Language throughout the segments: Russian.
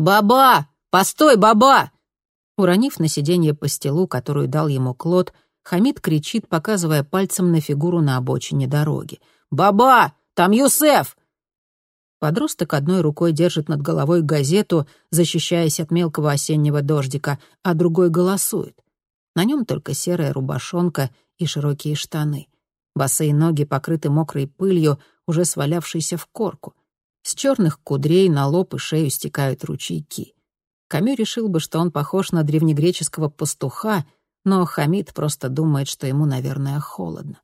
«Баба! Постой, баба!» Уронив на сиденье пастилу, которую дал ему Клод, Хамид кричит, показывая пальцем на фигуру на обочине дороги. «Баба! Там Юсеф!» Подросток одной рукой держит над головой газету, защищаясь от мелкого осеннего дождика, а другой голосует. На нем только серая рубашонка и широкие штаны. Босые ноги покрыты мокрой пылью, уже свалявшейся в корку. С черных кудрей на лоб и шею стекают ручейки. Камю решил бы, что он похож на древнегреческого пастуха, но Хамид просто думает, что ему, наверное, холодно.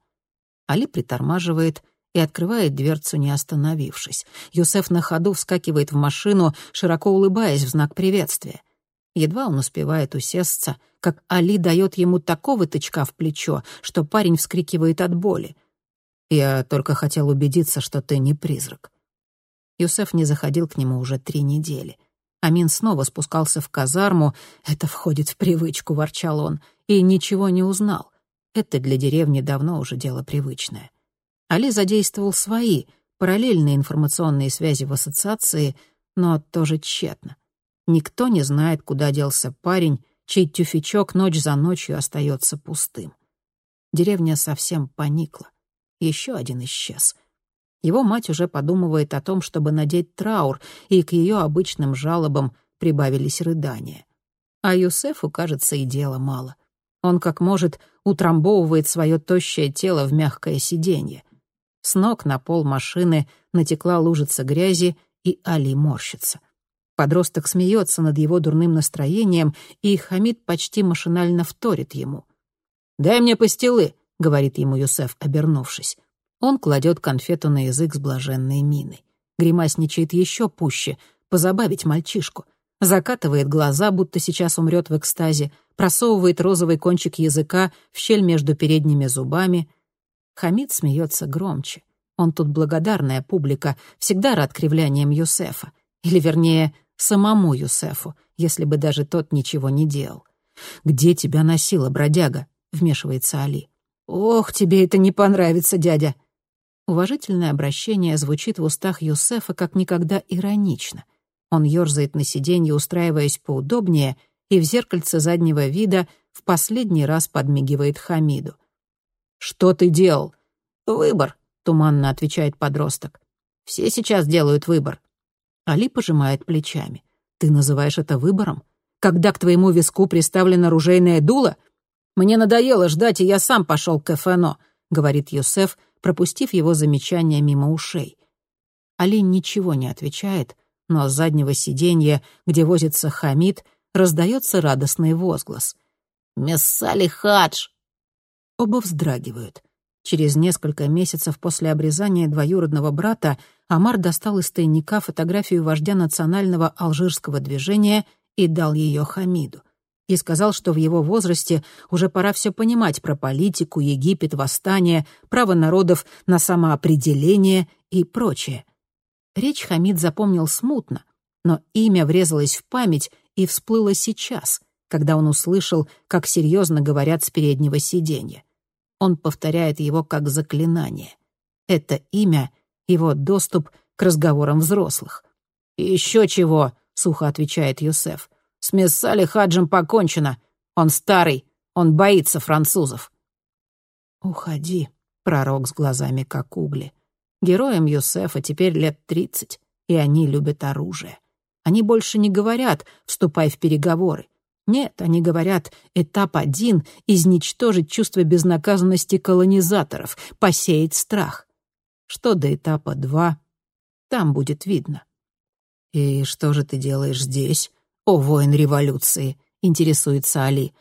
Али притормаживает — и открывает дверцу, не остановившись. Юсеф на ходу вскакивает в машину, широко улыбаясь в знак приветствия. Едва он успевает усесться, как Али дает ему такого тычка в плечо, что парень вскрикивает от боли. «Я только хотел убедиться, что ты не призрак». Юсеф не заходил к нему уже три недели. Амин снова спускался в казарму. «Это входит в привычку», — ворчал он, и ничего не узнал. Это для деревни давно уже дело привычное. Али задействовал свои, параллельные информационные связи в ассоциации, но тоже тщетно. Никто не знает, куда делся парень, чей тюфячок ночь за ночью остается пустым. Деревня совсем поникла. Еще один исчез. Его мать уже подумывает о том, чтобы надеть траур, и к ее обычным жалобам прибавились рыдания. А Юсефу, кажется, и дела мало. Он, как может, утрамбовывает свое тощее тело в мягкое сиденье. С ног на пол машины натекла лужица грязи, и Али морщится. Подросток смеется над его дурным настроением, и Хамид почти машинально вторит ему. «Дай мне пастилы», — говорит ему Юсеф, обернувшись. Он кладет конфету на язык с блаженной миной. Гримасничает еще пуще, позабавить мальчишку. Закатывает глаза, будто сейчас умрет в экстазе, просовывает розовый кончик языка в щель между передними зубами, Хамид смеется громче. Он тут благодарная публика, всегда рад кривляниям Юсефа. Или, вернее, самому Юсефу, если бы даже тот ничего не делал. «Где тебя носила, бродяга?» — вмешивается Али. «Ох, тебе это не понравится, дядя!» Уважительное обращение звучит в устах Юсефа как никогда иронично. Он ёрзает на сиденье, устраиваясь поудобнее, и в зеркальце заднего вида в последний раз подмигивает Хамиду. «Что ты делал?» «Выбор», — туманно отвечает подросток. «Все сейчас делают выбор». Али пожимает плечами. «Ты называешь это выбором? Когда к твоему виску приставлено ружейное дуло? Мне надоело ждать, и я сам пошел к ФНО», — говорит Юсеф, пропустив его замечание мимо ушей. Али ничего не отвечает, но с заднего сиденья, где возится Хамид, раздается радостный возглас. «Мессали Хадж!» Оба вздрагивают. Через несколько месяцев после обрезания двоюродного брата Амар достал из тайника фотографию вождя национального алжирского движения и дал ее Хамиду. И сказал, что в его возрасте уже пора все понимать про политику, Египет, восстание, право народов на самоопределение и прочее. Речь Хамид запомнил смутно, но имя врезалось в память и всплыло сейчас, когда он услышал, как серьезно говорят с переднего сиденья. Он повторяет его как заклинание. Это имя — его доступ к разговорам взрослых. «Еще чего», — сухо отвечает Юсеф. «С Мессали Хаджем покончено. Он старый, он боится французов». «Уходи», — пророк с глазами как угли. Героям Юсефа теперь лет тридцать, и они любят оружие. Они больше не говорят «вступай в переговоры». Нет, они говорят, этап один — изничтожить чувство безнаказанности колонизаторов, посеять страх. Что до этапа два, там будет видно. «И что же ты делаешь здесь, о воин революции?» — интересуется Али.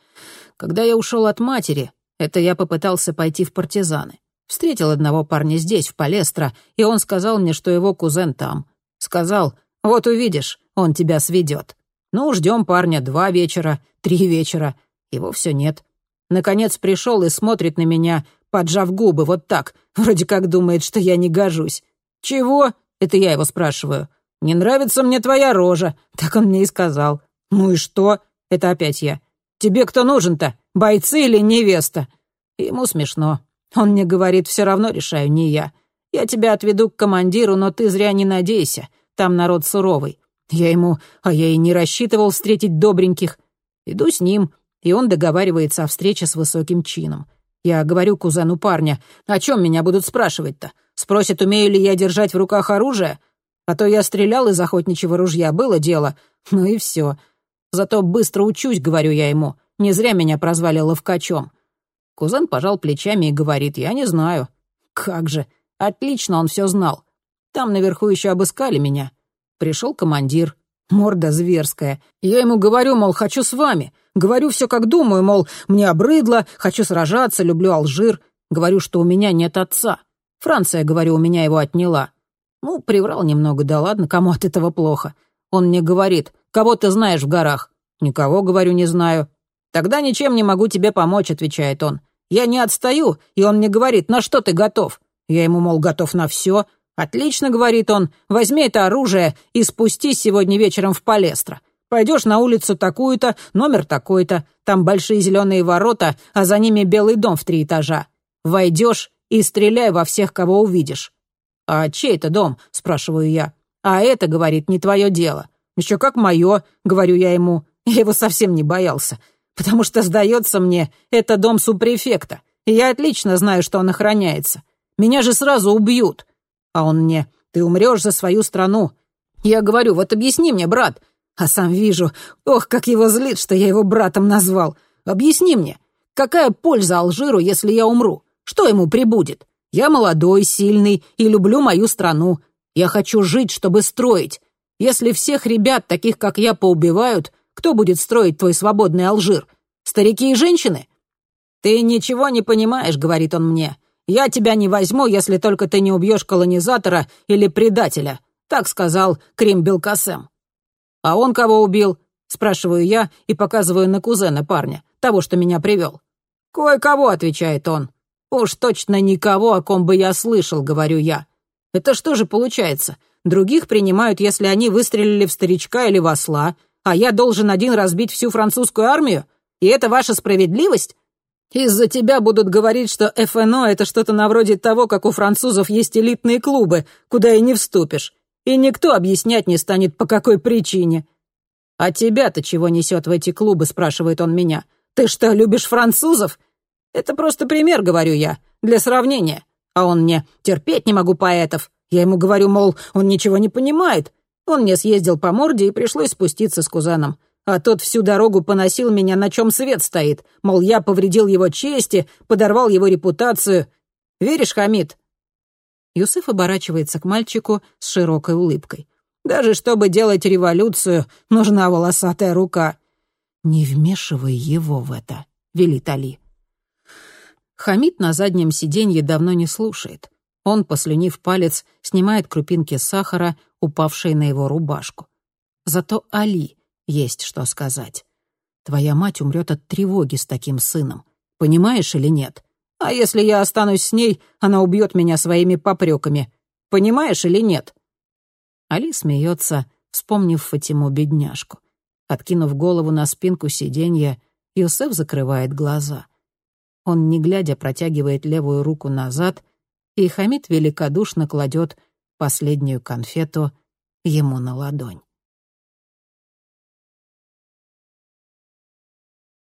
«Когда я ушел от матери, это я попытался пойти в партизаны. Встретил одного парня здесь, в Палестро, и он сказал мне, что его кузен там. Сказал, вот увидишь, он тебя сведет. Ну, ждем парня два вечера, три вечера. Его все нет. Наконец пришел и смотрит на меня, поджав губы, вот так, вроде как думает, что я не гожусь. «Чего?» — это я его спрашиваю. «Не нравится мне твоя рожа», — так он мне и сказал. «Ну и что?» — это опять я. «Тебе кто нужен-то, бойцы или невеста?» Ему смешно. Он мне говорит, все равно решаю не я. Я тебя отведу к командиру, но ты зря не надейся. Там народ суровый. Я ему, а я и не рассчитывал встретить добреньких. Иду с ним, и он договаривается о встрече с высоким чином. Я говорю кузену парня, о чем меня будут спрашивать-то? Спросят, умею ли я держать в руках оружие? А то я стрелял из охотничьего ружья, было дело. Ну и все. Зато быстро учусь, говорю я ему. Не зря меня прозвали ловкачом. Кузен пожал плечами и говорит, я не знаю. Как же, отлично он все знал. Там наверху еще обыскали меня. Пришел командир, морда зверская. Я ему говорю, мол, хочу с вами. Говорю все как думаю, мол, мне обрыдло, хочу сражаться, люблю Алжир. Говорю, что у меня нет отца. Франция, говорю, у меня его отняла. Ну, приврал немного, да ладно, кому от этого плохо. Он мне говорит, кого ты знаешь в горах? Никого, говорю, не знаю. «Тогда ничем не могу тебе помочь», — отвечает он. «Я не отстаю», и он мне говорит, «На что ты готов?» Я ему, мол, готов на все. «Отлично», — говорит он, — «возьми это оружие и спустись сегодня вечером в Палестро. Пойдешь на улицу такую-то, номер такой-то, там большие зеленые ворота, а за ними белый дом в три этажа. Войдешь и стреляй во всех, кого увидишь». «А чей это дом?» — спрашиваю я. «А это, — говорит, — не твое дело». «Еще как мое», — говорю я ему. Я его совсем не боялся потому что, сдается мне, это дом субпрефекта, и я отлично знаю, что он охраняется. Меня же сразу убьют. А он мне, ты умрешь за свою страну. Я говорю, вот объясни мне, брат. А сам вижу, ох, как его злит, что я его братом назвал. Объясни мне, какая польза Алжиру, если я умру? Что ему прибудет? Я молодой, сильный и люблю мою страну. Я хочу жить, чтобы строить. Если всех ребят, таких как я, поубивают, кто будет строить твой свободный Алжир? Старики и женщины?» «Ты ничего не понимаешь», — говорит он мне. «Я тебя не возьму, если только ты не убьешь колонизатора или предателя», — так сказал Крим Белкасем. «А он кого убил?» — спрашиваю я и показываю на кузена парня, того, что меня привел. «Кое-кого», — отвечает он. «Уж точно никого, о ком бы я слышал», — говорю я. «Это что же получается? Других принимают, если они выстрелили в старичка или в осла, а я должен один разбить всю французскую армию? И это ваша справедливость? Из-за тебя будут говорить, что ФНО — это что-то на вроде того, как у французов есть элитные клубы, куда и не вступишь. И никто объяснять не станет, по какой причине. «А тебя-то чего несет в эти клубы?» — спрашивает он меня. «Ты что, любишь французов?» «Это просто пример, — говорю я, — для сравнения». А он мне «терпеть не могу поэтов». Я ему говорю, мол, он ничего не понимает. Он мне съездил по морде, и пришлось спуститься с кузеном. А тот всю дорогу поносил меня, на чем свет стоит. Мол, я повредил его чести, подорвал его репутацию. Веришь, Хамид?» Юсеф оборачивается к мальчику с широкой улыбкой. «Даже чтобы делать революцию, нужна волосатая рука». «Не вмешивай его в это», — велит Али. Хамид на заднем сиденье давно не слушает. Он, послюнив палец, снимает крупинки сахара, упавшие на его рубашку. Зато Али есть что сказать. Твоя мать умрет от тревоги с таким сыном. Понимаешь или нет? А если я останусь с ней, она убьет меня своими попреками. Понимаешь или нет?» Али смеется, вспомнив Фатиму бедняжку. Откинув голову на спинку сиденья, Юсеф закрывает глаза. Он, не глядя, протягивает левую руку назад — и Хамид великодушно кладет последнюю конфету ему на ладонь.